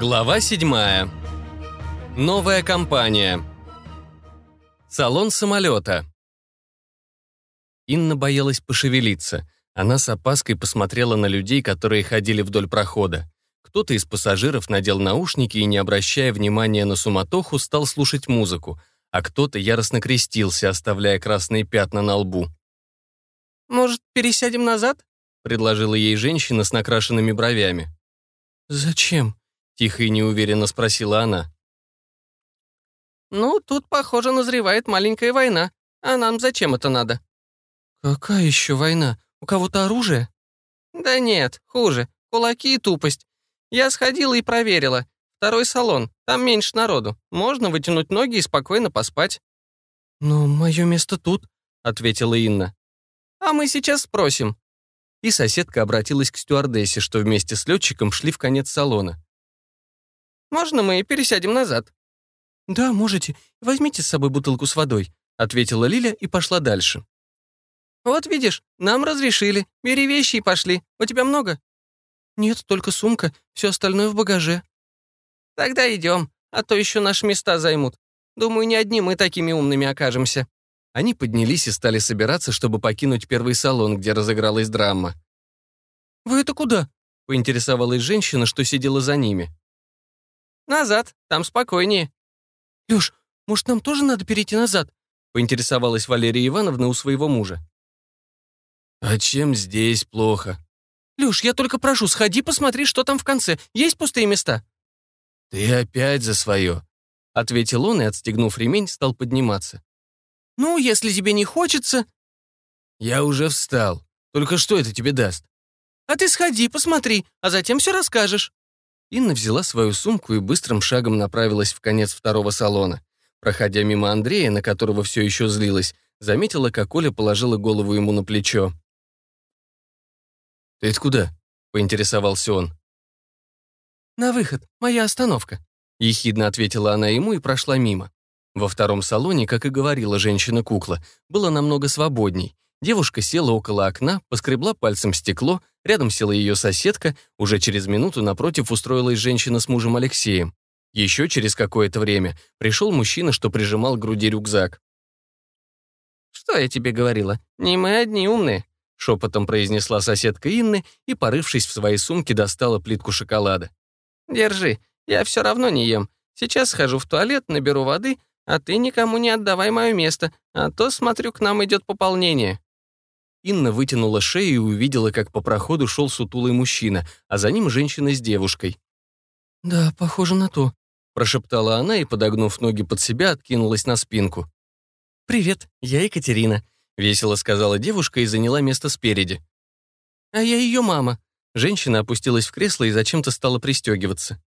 Глава 7. Новая компания. Салон самолета. Инна боялась пошевелиться. Она с опаской посмотрела на людей, которые ходили вдоль прохода. Кто-то из пассажиров надел наушники и, не обращая внимания на суматоху, стал слушать музыку, а кто-то яростно крестился, оставляя красные пятна на лбу. «Может, пересядем назад?» — предложила ей женщина с накрашенными бровями. «Зачем?» — тихо и неуверенно спросила она. «Ну, тут, похоже, назревает маленькая война. А нам зачем это надо?» «Какая еще война? У кого-то оружие?» «Да нет, хуже. Кулаки и тупость. Я сходила и проверила. Второй салон. Там меньше народу. Можно вытянуть ноги и спокойно поспать». «Но мое место тут», — ответила Инна. «А мы сейчас спросим». И соседка обратилась к стюардессе, что вместе с летчиком шли в конец салона. «Можно мы пересядем назад?» «Да, можете. Возьмите с собой бутылку с водой», — ответила Лиля и пошла дальше. «Вот видишь, нам разрешили. Бери вещи и пошли. У тебя много?» «Нет, только сумка. Все остальное в багаже». «Тогда идем, а то еще наши места займут. Думаю, не одни мы такими умными окажемся». Они поднялись и стали собираться, чтобы покинуть первый салон, где разыгралась драма. «Вы это куда?» — поинтересовалась женщина, что сидела за ними. «Назад, там спокойнее». «Лёш, может, нам тоже надо перейти назад?» — поинтересовалась Валерия Ивановна у своего мужа. «А чем здесь плохо?» «Лёш, я только прошу, сходи, посмотри, что там в конце. Есть пустые места?» «Ты опять за свое», — ответил он и, отстегнув ремень, стал подниматься. «Ну, если тебе не хочется...» «Я уже встал. Только что это тебе даст?» «А ты сходи, посмотри, а затем все расскажешь». Инна взяла свою сумку и быстрым шагом направилась в конец второго салона. Проходя мимо Андрея, на которого все еще злилась, заметила, как Оля положила голову ему на плечо. «Ты это куда?» — поинтересовался он. «На выход, моя остановка», — ехидно ответила она ему и прошла мимо. Во втором салоне, как и говорила женщина-кукла, было намного свободней. Девушка села около окна, поскребла пальцем стекло, рядом села ее соседка, уже через минуту напротив устроилась женщина с мужем Алексеем. Еще через какое-то время пришел мужчина, что прижимал к груди рюкзак. «Что я тебе говорила? Не мы одни умные», — шепотом произнесла соседка Инны и, порывшись в своей сумке, достала плитку шоколада. «Держи, я все равно не ем. Сейчас схожу в туалет, наберу воды, а ты никому не отдавай мое место, а то, смотрю, к нам идет пополнение». Инна вытянула шею и увидела, как по проходу шел сутулый мужчина, а за ним женщина с девушкой. «Да, похоже на то», — прошептала она и, подогнув ноги под себя, откинулась на спинку. «Привет, я Екатерина», — весело сказала девушка и заняла место спереди. «А я ее мама». Женщина опустилась в кресло и зачем-то стала пристегиваться.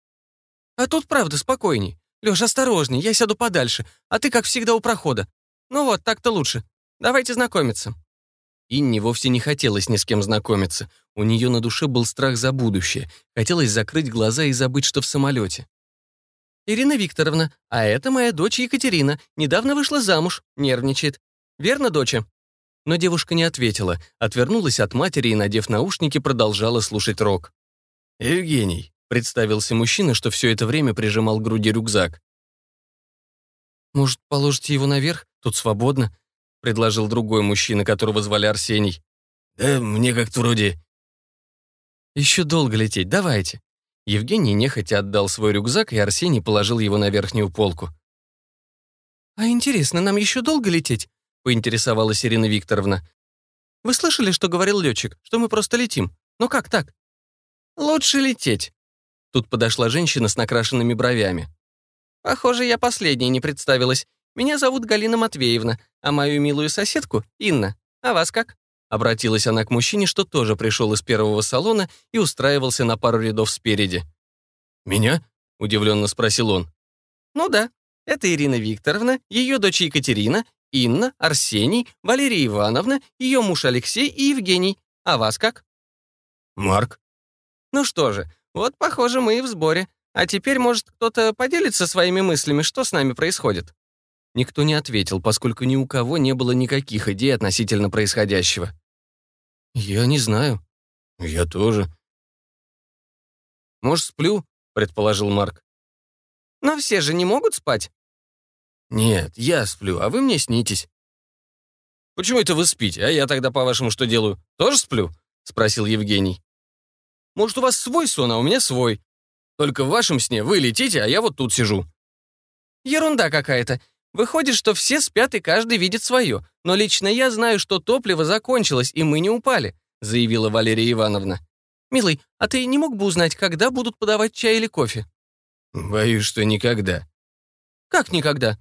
«А тут правда спокойней. Лёш, осторожней, я сяду подальше, а ты, как всегда, у прохода. Ну вот, так-то лучше. Давайте знакомиться». Инне вовсе не хотелось ни с кем знакомиться. У нее на душе был страх за будущее. Хотелось закрыть глаза и забыть, что в самолете. «Ирина Викторовна, а это моя дочь Екатерина. Недавно вышла замуж, нервничает. Верно, доча?» Но девушка не ответила, отвернулась от матери и, надев наушники, продолжала слушать рок. «Евгений, Представился мужчина, что все это время прижимал к груди рюкзак. «Может, положите его наверх? Тут свободно», — предложил другой мужчина, которого звали Арсений. «Да мне как-то вроде...» «Еще долго лететь, давайте». Евгений нехотя отдал свой рюкзак, и Арсений положил его на верхнюю полку. «А интересно, нам еще долго лететь?» — поинтересовалась Ирина Викторовна. «Вы слышали, что говорил летчик, что мы просто летим? Ну как так?» «Лучше лететь», Тут подошла женщина с накрашенными бровями. «Похоже, я последней не представилась. Меня зовут Галина Матвеевна, а мою милую соседку — Инна. А вас как?» Обратилась она к мужчине, что тоже пришел из первого салона и устраивался на пару рядов спереди. «Меня?» — удивленно спросил он. «Ну да. Это Ирина Викторовна, ее дочь Екатерина, Инна, Арсений, Валерия Ивановна, ее муж Алексей и Евгений. А вас как?» «Марк». «Ну что же, вот, похоже, мы и в сборе. А теперь, может, кто-то поделится своими мыслями, что с нами происходит?» Никто не ответил, поскольку ни у кого не было никаких идей относительно происходящего. «Я не знаю». «Я тоже». «Может, сплю?» предположил Марк. Но все же не могут спать. Нет, я сплю, а вы мне снитесь. Почему это вы спите, а я тогда, по-вашему, что делаю? Тоже сплю? Спросил Евгений. Может, у вас свой сон, а у меня свой. Только в вашем сне вы летите, а я вот тут сижу. Ерунда какая-то. Выходит, что все спят и каждый видит свое. Но лично я знаю, что топливо закончилось, и мы не упали», заявила Валерия Ивановна. «Милый, а ты не мог бы узнать, когда будут подавать чай или кофе?» «Боюсь, что никогда». «Как никогда?»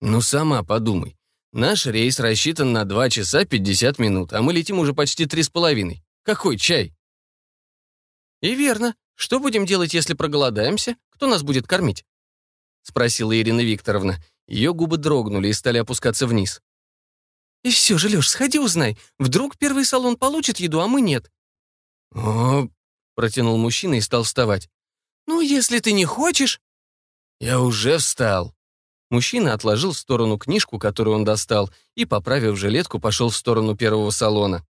«Ну, сама подумай. Наш рейс рассчитан на 2 часа 50 минут, а мы летим уже почти три с половиной. Какой чай?» «И верно. Что будем делать, если проголодаемся? Кто нас будет кормить?» Спросила Ирина Викторовна. Ее губы дрогнули и стали опускаться вниз. «И все же, Леш, сходи узнай. Вдруг первый салон получит еду, а мы нет». «О...» — протянул мужчина и стал вставать. «Ну, если ты не хочешь...» «Я уже встал». Мужчина отложил в сторону книжку, которую он достал, и, поправив жилетку, пошел в сторону первого салона.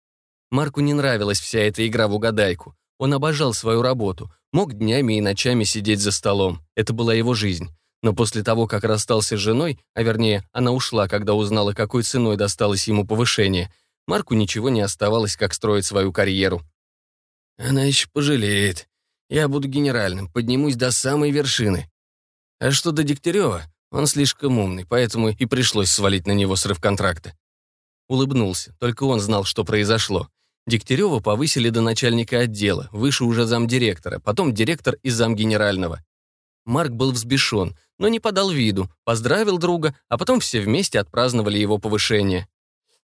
Марку не нравилась вся эта игра в угадайку. Он обожал свою работу, мог днями и ночами сидеть за столом. Это была его жизнь. Но после того, как расстался с женой, а вернее, она ушла, когда узнала, какой ценой досталось ему повышение, Марку ничего не оставалось, как строить свою карьеру. «Она еще пожалеет. Я буду генеральным, поднимусь до самой вершины. А что до Дегтярева, он слишком умный, поэтому и пришлось свалить на него срыв контракта». Улыбнулся, только он знал, что произошло. Дегтярева повысили до начальника отдела, выше уже замдиректора, потом директор и замгенерального. Марк был взбешен, но не подал виду, поздравил друга, а потом все вместе отпраздновали его повышение.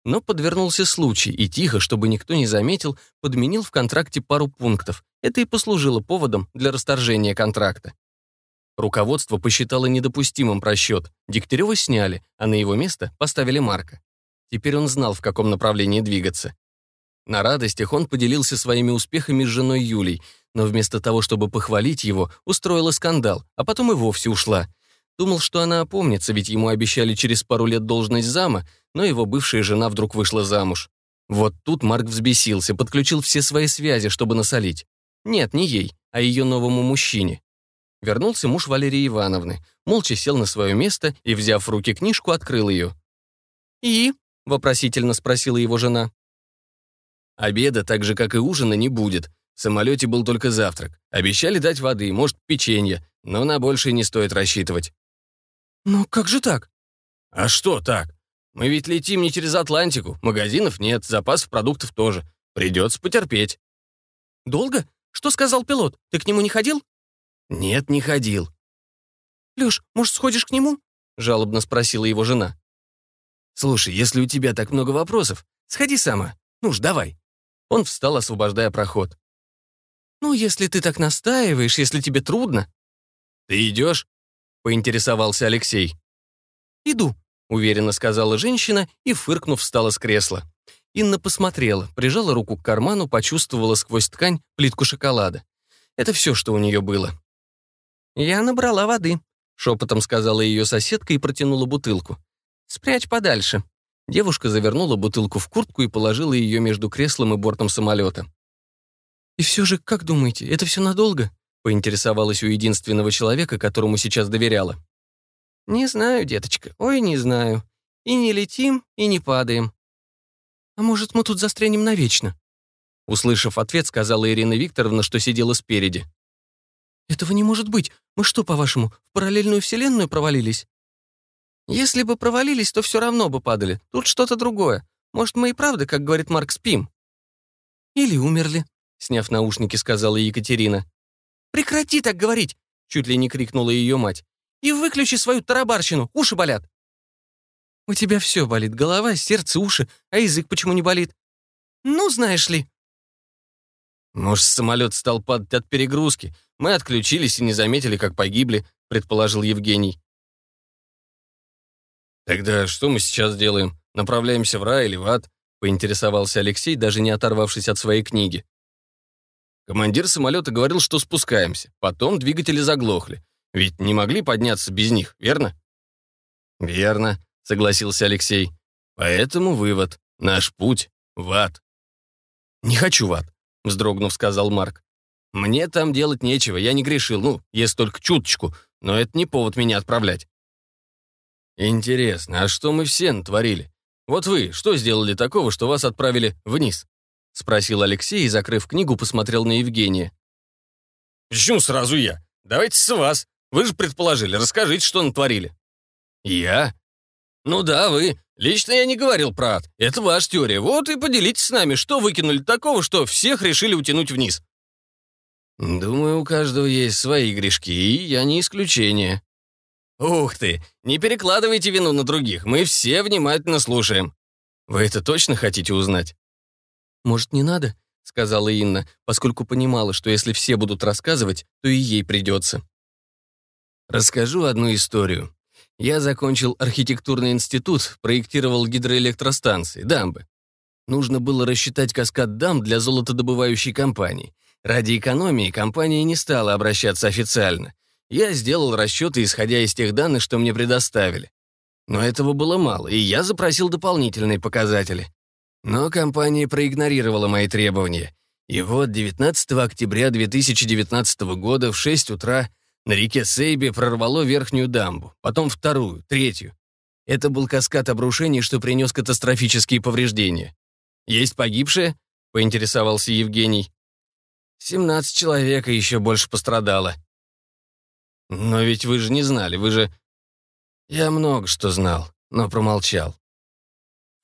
Но подвернулся случай, и тихо, чтобы никто не заметил, подменил в контракте пару пунктов. Это и послужило поводом для расторжения контракта. Руководство посчитало недопустимым просчет. Дегтярева сняли, а на его место поставили Марка. Теперь он знал, в каком направлении двигаться. На радостях он поделился своими успехами с женой Юлей, но вместо того, чтобы похвалить его, устроила скандал, а потом и вовсе ушла. Думал, что она опомнится, ведь ему обещали через пару лет должность зама, но его бывшая жена вдруг вышла замуж. Вот тут Марк взбесился, подключил все свои связи, чтобы насолить. Нет, не ей, а ее новому мужчине. Вернулся муж Валерии Ивановны, молча сел на свое место и, взяв в руки книжку, открыл ее. «И?» — вопросительно спросила его жена. Обеда, так же, как и ужина, не будет. В самолете был только завтрак. Обещали дать воды, может, печенье, но на большее не стоит рассчитывать. «Но как же так?» «А что так? Мы ведь летим не через Атлантику, магазинов нет, запасов продуктов тоже. Придется потерпеть». «Долго? Что сказал пилот? Ты к нему не ходил?» «Нет, не ходил». «Лёш, может, сходишь к нему?» — жалобно спросила его жена. «Слушай, если у тебя так много вопросов, сходи сама. Ну ж, давай». Он встал, освобождая проход. «Ну, если ты так настаиваешь, если тебе трудно...» «Ты идешь?» — поинтересовался Алексей. «Иду», — уверенно сказала женщина и, фыркнув, встала с кресла. Инна посмотрела, прижала руку к карману, почувствовала сквозь ткань плитку шоколада. Это все, что у нее было. «Я набрала воды», — шепотом сказала ее соседка и протянула бутылку. «Спрячь подальше». Девушка завернула бутылку в куртку и положила ее между креслом и бортом самолета. «И все же, как думаете, это все надолго?» поинтересовалась у единственного человека, которому сейчас доверяла. «Не знаю, деточка, ой, не знаю. И не летим, и не падаем». «А может, мы тут застрянем навечно?» Услышав ответ, сказала Ирина Викторовна, что сидела спереди. «Этого не может быть. Мы что, по-вашему, в параллельную вселенную провалились?» Если бы провалились, то все равно бы падали. Тут что-то другое. Может, мы и правда, как говорит Марк, спим? Или умерли, сняв наушники, сказала Екатерина. Прекрати так говорить, чуть ли не крикнула ее мать. И выключи свою тарабарщину, уши болят. У тебя все болит, голова, сердце, уши, а язык почему не болит? Ну, знаешь ли. Может, самолет стал падать от перегрузки. Мы отключились и не заметили, как погибли, предположил Евгений. «Тогда что мы сейчас делаем? Направляемся в рай или в ад?» — поинтересовался Алексей, даже не оторвавшись от своей книги. Командир самолета говорил, что спускаемся. Потом двигатели заглохли. Ведь не могли подняться без них, верно? «Верно», — согласился Алексей. «Поэтому вывод. Наш путь в ад». «Не хочу в ад», — вздрогнув, сказал Марк. Мне там делать нечего, я не грешил, ну, если только чуточку, но это не повод меня отправлять. Интересно, а что мы все натворили? Вот вы, что сделали такого, что вас отправили вниз? Спросил Алексей и, закрыв книгу, посмотрел на Евгения. Почему сразу я? Давайте с вас. Вы же предположили, расскажите, что натворили. Я? Ну да, вы. Лично я не говорил про ад. Это ваша теория. Вот и поделитесь с нами, что выкинули такого, что всех решили утянуть вниз. Думаю, у каждого есть свои грешки, и я не исключение. Ух ты, не перекладывайте вину на других, мы все внимательно слушаем. Вы это точно хотите узнать? Может, не надо? Сказала Инна, поскольку понимала, что если все будут рассказывать, то и ей придется. Расскажу одну историю. Я закончил архитектурный институт, проектировал гидроэлектростанции, дамбы. Нужно было рассчитать каскад дам для золотодобывающей компании. Ради экономии компания не стала обращаться официально. Я сделал расчеты, исходя из тех данных, что мне предоставили. Но этого было мало, и я запросил дополнительные показатели. Но компания проигнорировала мои требования. И вот 19 октября 2019 года в 6 утра на реке Сейби прорвало верхнюю дамбу, потом вторую, третью. Это был каскад обрушений, что принес катастрофические повреждения. «Есть погибшие?» — поинтересовался Евгений. «17 человек и еще больше пострадало». «Но ведь вы же не знали, вы же...» «Я много что знал, но промолчал».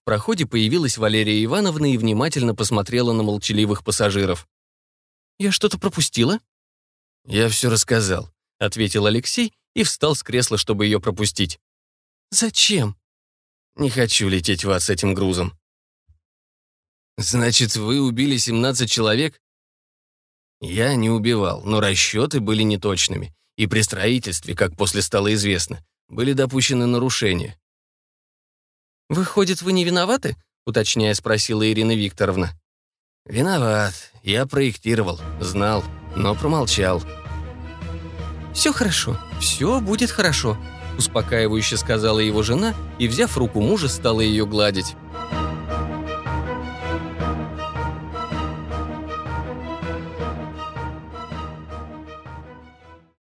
Проходе появилась Валерия Ивановна и внимательно посмотрела на молчаливых пассажиров. «Я что-то пропустила?» «Я все рассказал. — ответил Алексей и встал с кресла, чтобы ее пропустить. «Зачем?» «Не хочу лететь в ад с этим грузом». «Значит, вы убили 17 человек?» Я не убивал, но расчеты были неточными, и при строительстве, как после стало известно, были допущены нарушения. «Выходит, вы не виноваты?» — уточняя спросила Ирина Викторовна. «Виноват. Я проектировал, знал, но промолчал». «Все хорошо, все будет хорошо», успокаивающе сказала его жена и, взяв руку мужа, стала ее гладить.